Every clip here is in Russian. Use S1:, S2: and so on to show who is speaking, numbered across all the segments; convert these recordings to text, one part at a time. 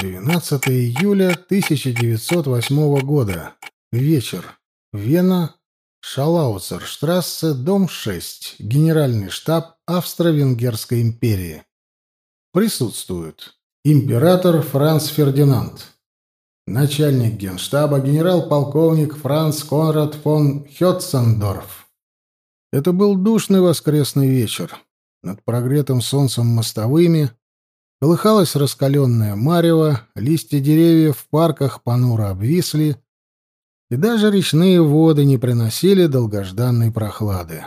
S1: 12 июля 1908 года. Вечер. Вена. Шалауцерштрассе, дом 6. Генеральный штаб Австро-Венгерской империи. Присутствуют. Император Франц Фердинанд. Начальник генштаба генерал-полковник Франц Конрад фон Хетцендорф. Это был душный воскресный вечер. Над прогретым солнцем мостовыми Колыхалась раскаленная марево, листья деревьев в парках понуро обвисли, и даже речные воды не приносили долгожданной прохлады.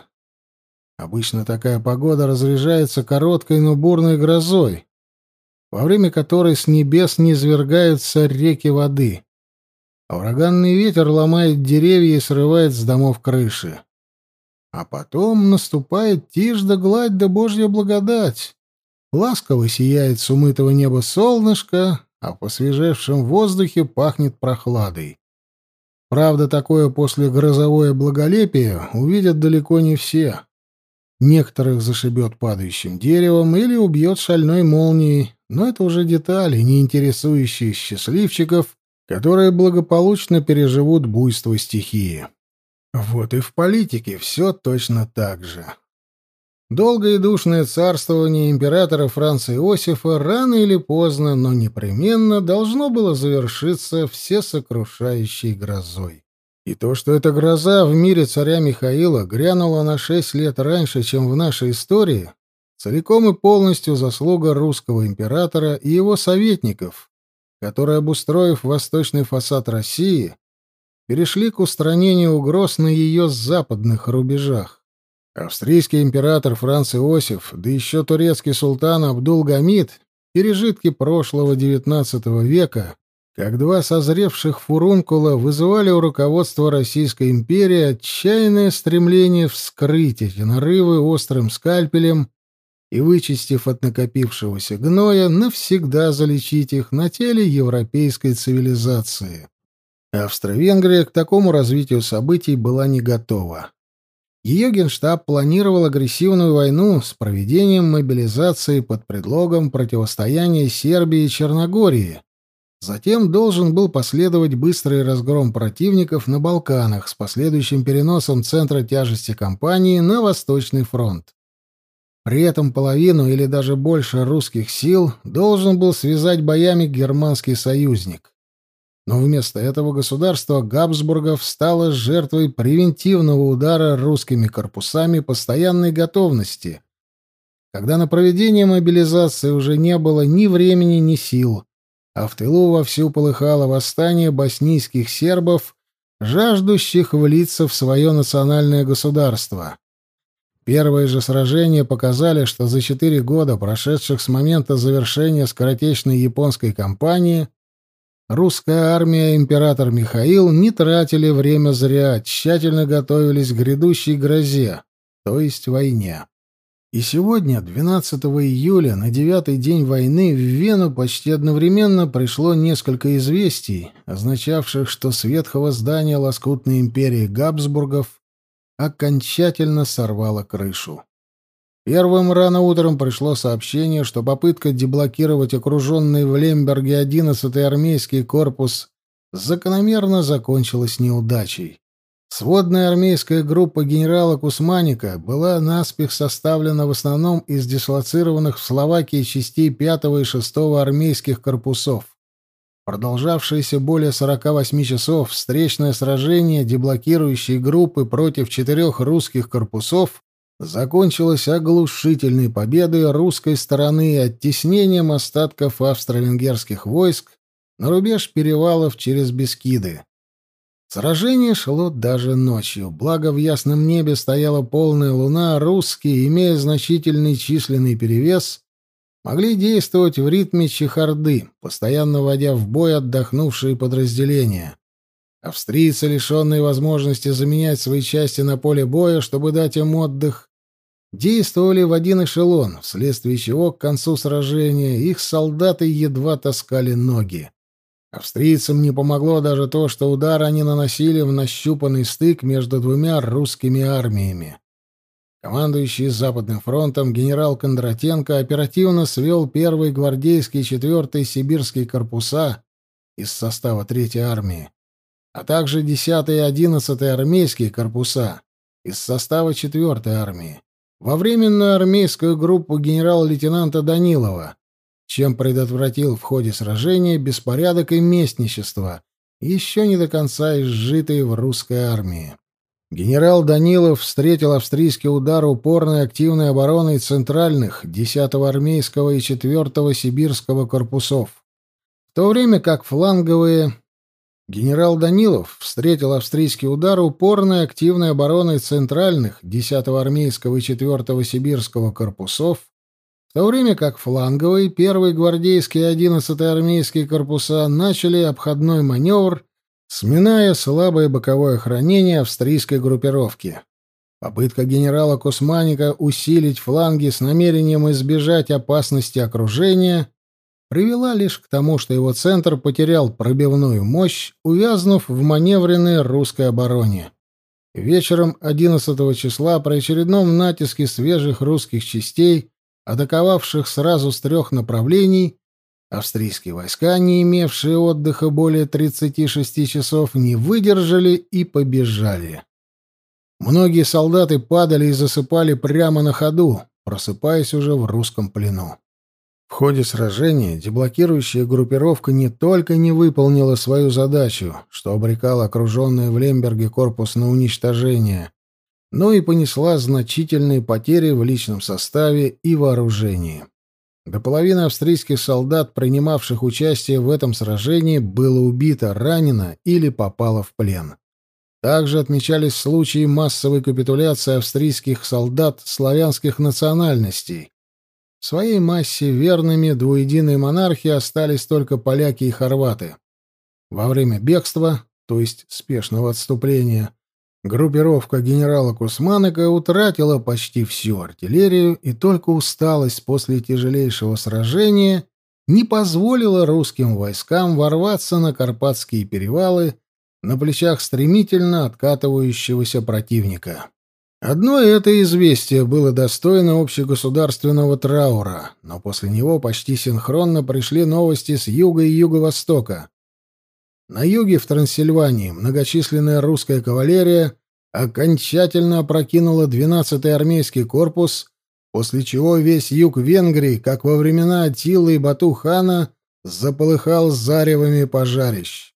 S1: Обычно такая погода разряжается короткой, но бурной грозой, во время которой с небес низвергаются реки воды, а ураганный ветер ломает деревья и срывает с домов крыши. А потом наступает тишь да гладь да божья благодать. Ласково сияет с умытого неба солнышко, а в посвежевшем воздухе пахнет прохладой. Правда, такое после грозовое благолепие увидят далеко не все. Некоторых зашибет падающим деревом или убьет шальной молнией, но это уже детали, не интересующие счастливчиков, которые благополучно переживут буйство стихии. Вот и в политике все точно так же. Долгое и душное царствование императора Франца Иосифа рано или поздно, но непременно должно было завершиться всесокрушающей грозой. И то, что эта гроза в мире царя Михаила грянула на шесть лет раньше, чем в нашей истории, целиком и полностью заслуга русского императора и его советников, которые, обустроив восточный фасад России, перешли к устранению угроз на ее западных рубежах. Австрийский император Франц Иосиф, да еще турецкий султан Абдул-Гамид, пережитки прошлого XIX века, как два созревших фурункула вызывали у руководства Российской империи отчаянное стремление вскрыть эти нарывы острым скальпелем и, вычистив от накопившегося гноя, навсегда залечить их на теле европейской цивилизации. Австро-Венгрия к такому развитию событий была не готова. Ее генштаб планировал агрессивную войну с проведением мобилизации под предлогом противостояния Сербии и Черногории. Затем должен был последовать быстрый разгром противников на Балканах с последующим переносом центра тяжести кампании на Восточный фронт. При этом половину или даже больше русских сил должен был связать боями германский союзник. Но вместо этого государство Габсбургов стало жертвой превентивного удара русскими корпусами постоянной готовности, когда на проведение мобилизации уже не было ни времени, ни сил, а в тылу вовсю полыхало восстание боснийских сербов, жаждущих влиться в свое национальное государство. Первые же сражения показали, что за четыре года, прошедших с момента завершения скоротечной японской кампании, Русская армия и император Михаил не тратили время зря, тщательно готовились к грядущей грозе, то есть войне. И сегодня, 12 июля, на девятый день войны, в Вену почти одновременно пришло несколько известий, означавших, что с ветхого здания лоскутной империи Габсбургов окончательно сорвало крышу. Первым рано утром пришло сообщение, что попытка деблокировать окруженный в Лемберге 11-й армейский корпус закономерно закончилась неудачей. Сводная армейская группа генерала Кусманика была наспех составлена в основном из дислоцированных в Словакии частей 5 и 6 армейских корпусов. Продолжавшееся более 48 часов встречное сражение деблокирующей группы против четырех русских корпусов закончилась оглушительной победой русской стороны и оттеснением остатков австро-венгерских войск на рубеж перевалов через Бескиды. Сражение шло даже ночью, благо в ясном небе стояла полная луна, а русские, имея значительный численный перевес, могли действовать в ритме чехарды, постоянно вводя в бой отдохнувшие подразделения. Австрийцы, лишенные возможности заменять свои части на поле боя, чтобы дать им отдых, действовали в один эшелон, вследствие чего к концу сражения их солдаты едва таскали ноги. Австрийцам не помогло даже то, что удар они наносили в нащупанный стык между двумя русскими армиями. командующий Западным фронтом генерал Кондратенко оперативно свел первый гвардейский четвертый сибирские корпуса из состава Третьей армии, а также 10 и 11 армейские корпуса из состава Четвертой армии во временную армейскую группу генерал-лейтенанта Данилова, чем предотвратил в ходе сражения беспорядок и местничество, еще не до конца изжитые в русской армии. Генерал Данилов встретил австрийский удар упорной активной обороной центральных 10-го армейского и 4-го сибирского корпусов, в то время как фланговые Генерал Данилов встретил австрийский удар упорной активной обороной центральных 10-го армейского и 4-го сибирского корпусов, в то время как фланговые 1-й гвардейский и 11-й армейские корпуса начали обходной маневр, сминая слабое боковое охранение австрийской группировки. Попытка генерала Кусманика усилить фланги с намерением избежать опасности окружения привела лишь к тому, что его центр потерял пробивную мощь, увязнув в маневренной русской обороне. Вечером 11 числа при очередном натиске свежих русских частей, атаковавших сразу с трех направлений, австрийские войска, не имевшие отдыха более 36 часов, не выдержали и побежали. Многие солдаты падали и засыпали прямо на ходу, просыпаясь уже в русском плену. В ходе сражения деблокирующая группировка не только не выполнила свою задачу, что обрекало окруженный в Лемберге корпус на уничтожение, но и понесла значительные потери в личном составе и вооружении. До половины австрийских солдат, принимавших участие в этом сражении, было убито, ранено или попало в плен. Также отмечались случаи массовой капитуляции австрийских солдат славянских национальностей, в своей массе верными двуединой монархии остались только поляки и хорваты. Во время бегства, то есть спешного отступления, группировка генерала Кусманыка утратила почти всю артиллерию, и только усталость после тяжелейшего сражения не позволила русским войскам ворваться на Карпатские перевалы на плечах стремительно откатывающегося противника. Одно это известие было достойно общегосударственного траура, но после него почти синхронно пришли новости с юга и юго-востока. На юге, в Трансильвании, многочисленная русская кавалерия окончательно опрокинула 12-й армейский корпус, после чего весь юг Венгрии, как во времена Аттилы и Бату-хана, заполыхал заревами пожарищ.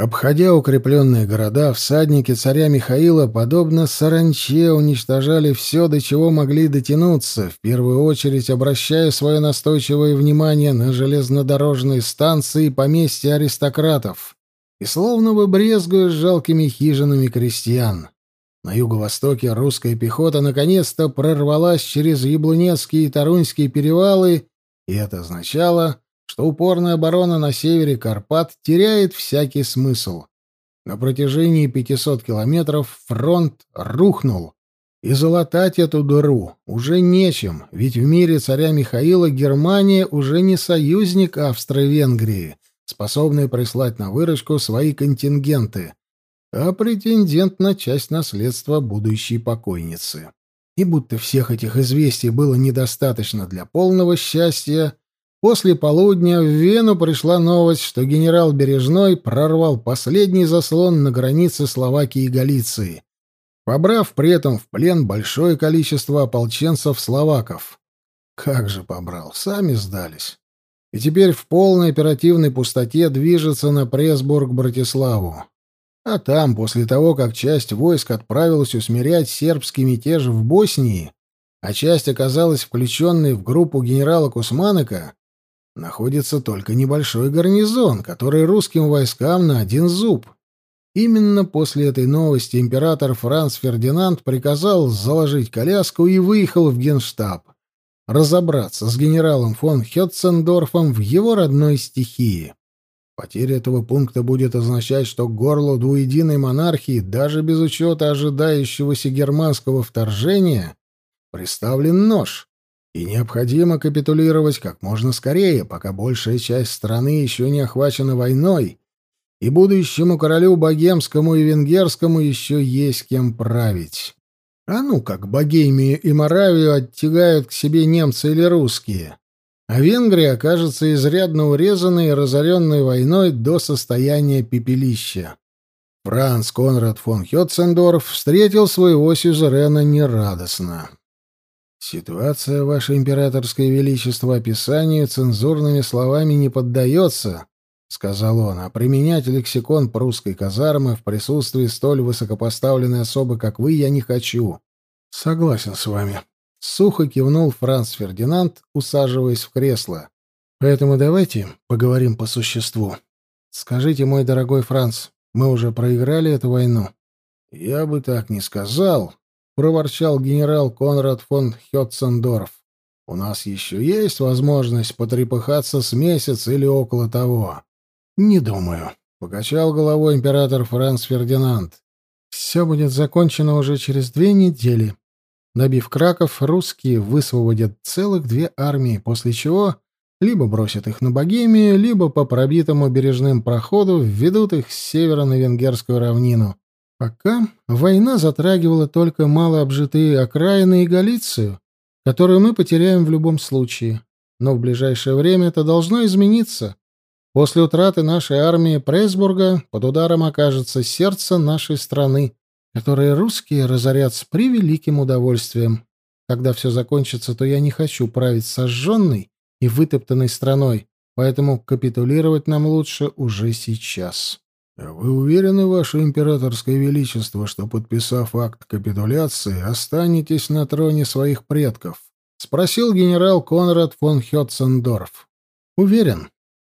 S1: Обходя укрепленные города, всадники царя Михаила, подобно саранче, уничтожали все, до чего могли дотянуться, в первую очередь обращая свое настойчивое внимание на железнодорожные станции и поместья аристократов, и словно бы брезгуя жалкими хижинами крестьян. На юго-востоке русская пехота наконец-то прорвалась через Яблонецкие и Тарунские перевалы, и это означало, что упорная оборона на севере Карпат теряет всякий смысл. На протяжении 500 километров фронт рухнул, и залатать эту дыру уже нечем, ведь в мире царя Михаила Германия уже не союзник Австро-Венгрии, способный прислать на выручку свои контингенты, а претендент на часть наследства будущей покойницы. И будто всех этих известий было недостаточно для полного счастья, После полудня в Вену пришла новость, что генерал Бережной прорвал последний заслон на границе Словакии и Галиции, побрав при этом в плен большое количество ополченцев-словаков. Как же побрал, сами сдались. И теперь в полной оперативной пустоте движется на Пресбург-Братиславу. А там, после того, как часть войск отправилась усмирять сербский мятеж в Боснии, а часть оказалась включенной в группу генерала Кусманыка, находится только небольшой гарнизон, который русским войскам на один зуб. Именно после этой новости император Франц Фердинанд приказал заложить коляску и выехал в Генштаб, разобраться с генералом фон Хетцендорфом в его родной стихии. Потеря этого пункта будет означать, что к горлу двуединой монархии, даже без учета ожидающегося германского вторжения, приставлен нож, и необходимо капитулировать как можно скорее, пока большая часть страны еще не охвачена войной, и будущему королю богемскому и венгерскому еще есть кем править. А ну как Богемию и Моравию оттягают к себе немцы или русские, а Венгрия окажется изрядно урезанной и разоренной войной до состояния пепелища. Франц Конрад фон Хетцендорф встретил своего сюзерена нерадостно. «Ситуация, Ваше Императорское Величество, описанию цензурными словами не поддается», — сказал он, — «а применять лексикон прусской казармы в присутствии столь высокопоставленной особы, как вы, я не хочу». «Согласен с вами», — сухо кивнул Франц Фердинанд, усаживаясь в кресло. «Поэтому давайте поговорим по существу. Скажите, мой дорогой Франц, мы уже проиграли эту войну?» «Я бы так не сказал», — проворчал генерал Конрад фон Хетцендорф. «У нас еще есть возможность потрепыхаться с месяц или около того». «Не думаю», — покачал головой император Франц Фердинанд. «Все будет закончено уже через две недели. Набив Краков, русские высвободят целых две армии, после чего либо бросят их на Богемию, либо по пробитому бережным проходу введут их с севера на Венгерскую равнину. Пока война затрагивала только малообжитые окраины и Галицию, которую мы потеряем в любом случае. Но в ближайшее время это должно измениться. После утраты нашей армии Пресбурга под ударом окажется сердце нашей страны, которое русские разорят с превеликим удовольствием. Когда все закончится, то я не хочу править сожженной и вытоптанной страной, поэтому капитулировать нам лучше уже сейчас.
S2: «Вы уверены, Ваше Императорское Величество, что, подписав акт капитуляции, останетесь на троне своих предков?» — спросил генерал Конрад фон Хетцендорф.
S1: «Уверен»,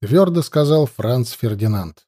S1: твердо сказал Франц Фердинанд.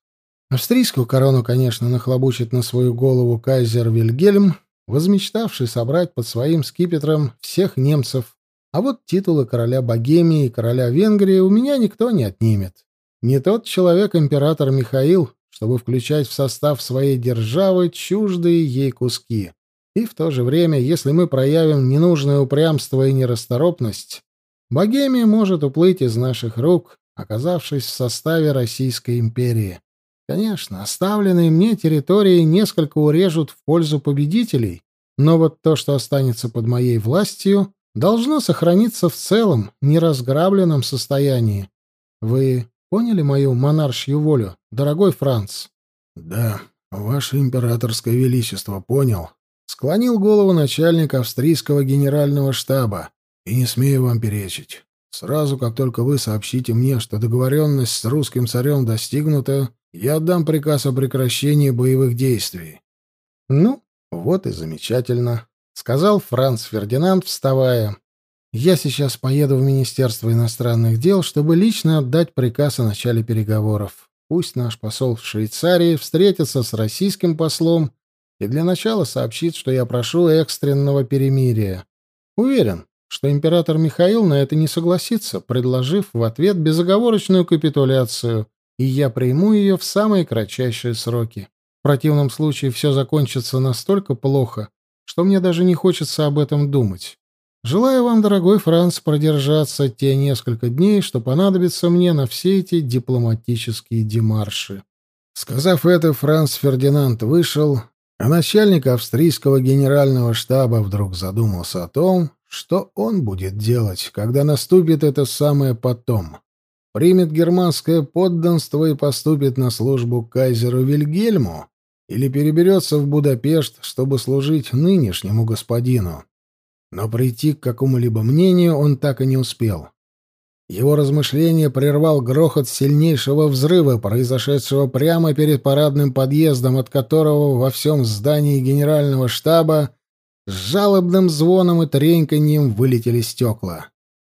S1: Австрийскую корону, конечно, нахлобучит на свою голову кайзер Вильгельм, возмечтавший собрать под своим скипетром всех немцев, а вот титулы короля Богемии и короля Венгрии у меня никто не отнимет. Не тот человек император Михаил, чтобы включать в состав своей державы чуждые ей куски. И в то же время, если мы проявим ненужное упрямство и нерасторопность, Богемия может уплыть из наших рук, оказавшись в составе Российской империи. Конечно, оставленные мне территории несколько урежут в пользу победителей, но вот то, что останется под моей властью, должно сохраниться в целом, неразграбленном состоянии. Вы поняли мою монаршью волю, дорогой Франц?
S2: — Да, ваше императорское величество, понял. Склонил голову начальник австрийского генерального штаба. И не смею вам перечить. Сразу, как только вы сообщите мне, что договоренность с русским царем достигнута, я отдам приказ о прекращении боевых действий.
S1: — Ну, вот и замечательно, — сказал Франц Фердинанд, вставая. — Я сейчас поеду в Министерство иностранных дел, чтобы лично отдать приказ о начале переговоров. Пусть наш посол в Швейцарии встретится с российским послом и для начала сообщит, что я прошу экстренного перемирия. Уверен, что император Михаил на это не согласится, предложив в ответ безоговорочную капитуляцию, и я приму ее в самые кратчайшие сроки. В противном случае все закончится настолько плохо, что мне даже не хочется об этом думать. Желаю вам, дорогой Франц, продержаться те несколько дней, что понадобится мне на все эти дипломатические демарши.
S2: Сказав это, Франц Фердинанд вышел, а начальник австрийского генерального штаба вдруг задумался о том, что он будет делать, когда наступит это самое потом? Примет германское подданство и поступит на службу кайзеру Вильгельму? Или переберется в Будапешт, чтобы служить нынешнему господину? Но прийти к какому-либо мнению он так и не успел. Его размышление прервал грохот сильнейшего взрыва, произошедшего прямо перед парадным подъездом, от которого во всем здании генерального штаба с жалобным звоном и треньканьем вылетели стекла.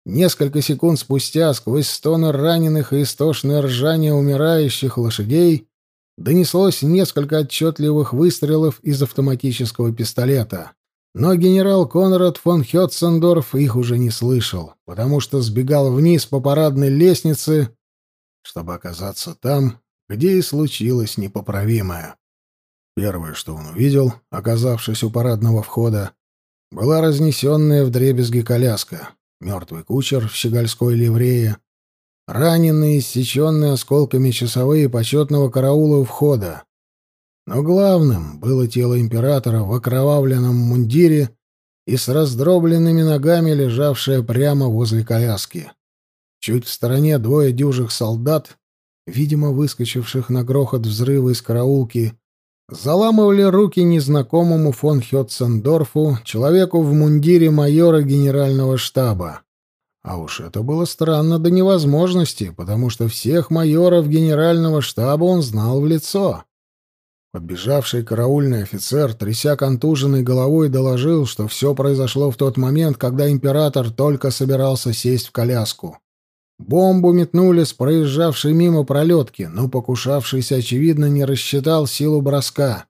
S2: Несколько секунд спустя, сквозь стоны раненых и истошное ржание умирающих лошадей, донеслось несколько отчетливых выстрелов из автоматического пистолета. Но генерал Конрад фон Хетцендорф их уже не слышал, потому что сбегал вниз по парадной лестнице, чтобы оказаться там, где и случилось непоправимое. Первое, что он увидел, оказавшись у парадного входа, была разнесенная вдребезги коляска, мертвый кучер в щегольской ливрее, раненые, иссеченные осколками часовые почетного караула у входа. Но главным было тело императора в окровавленном мундире и с раздробленными ногами лежавшая прямо возле коляски. Чуть в стороне двое дюжих солдат, видимо, выскочивших на грохот взрыва из караулки, заламывали руки незнакомому фон Хетцендорфу, человеку в мундире майора генерального штаба. А уж это было странно до невозможности, потому что всех майоров генерального штаба он знал в лицо. Подбежавший караульный офицер, тряся контуженной головой, доложил, что все произошло в тот момент, когда император только собирался сесть в коляску. Бомбу метнули с проезжавшей мимо пролетки, но покушавшийся, очевидно, не рассчитал силу броска.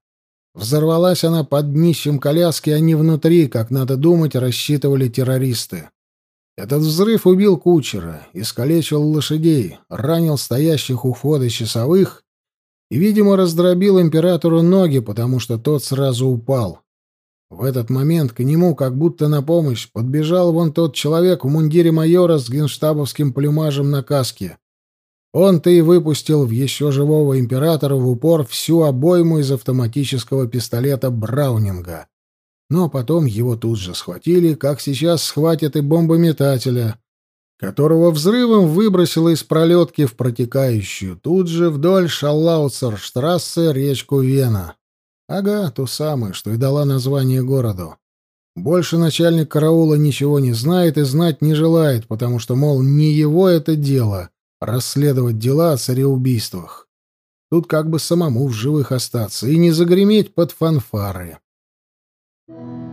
S2: Взорвалась она под днищем коляски, а не внутри, как, надо думать, рассчитывали террористы. Этот взрыв убил кучера, искалечил лошадей, ранил стоящих у входа часовых и, видимо, раздробил императору ноги, потому что тот сразу упал. В этот момент к нему, как будто на помощь, подбежал вон тот человек в мундире майора с генштабовским плюмажем на каске. Он-то и выпустил в еще живого императора в упор всю обойму из автоматического пистолета Браунинга. Но потом его тут же схватили, как сейчас схватят и бомбометателя, которого взрывом выбросило из пролетки в протекающую тут же вдоль Шаллауцерштрассе речку Вена. Ага, ту самую, что и дала название городу. Больше начальник караула ничего не знает и знать не желает, потому что, мол, не его это дело — расследовать дела о цареубийствах. Тут как бы самому в живых остаться и не загреметь под фанфары.
S1: Thank you.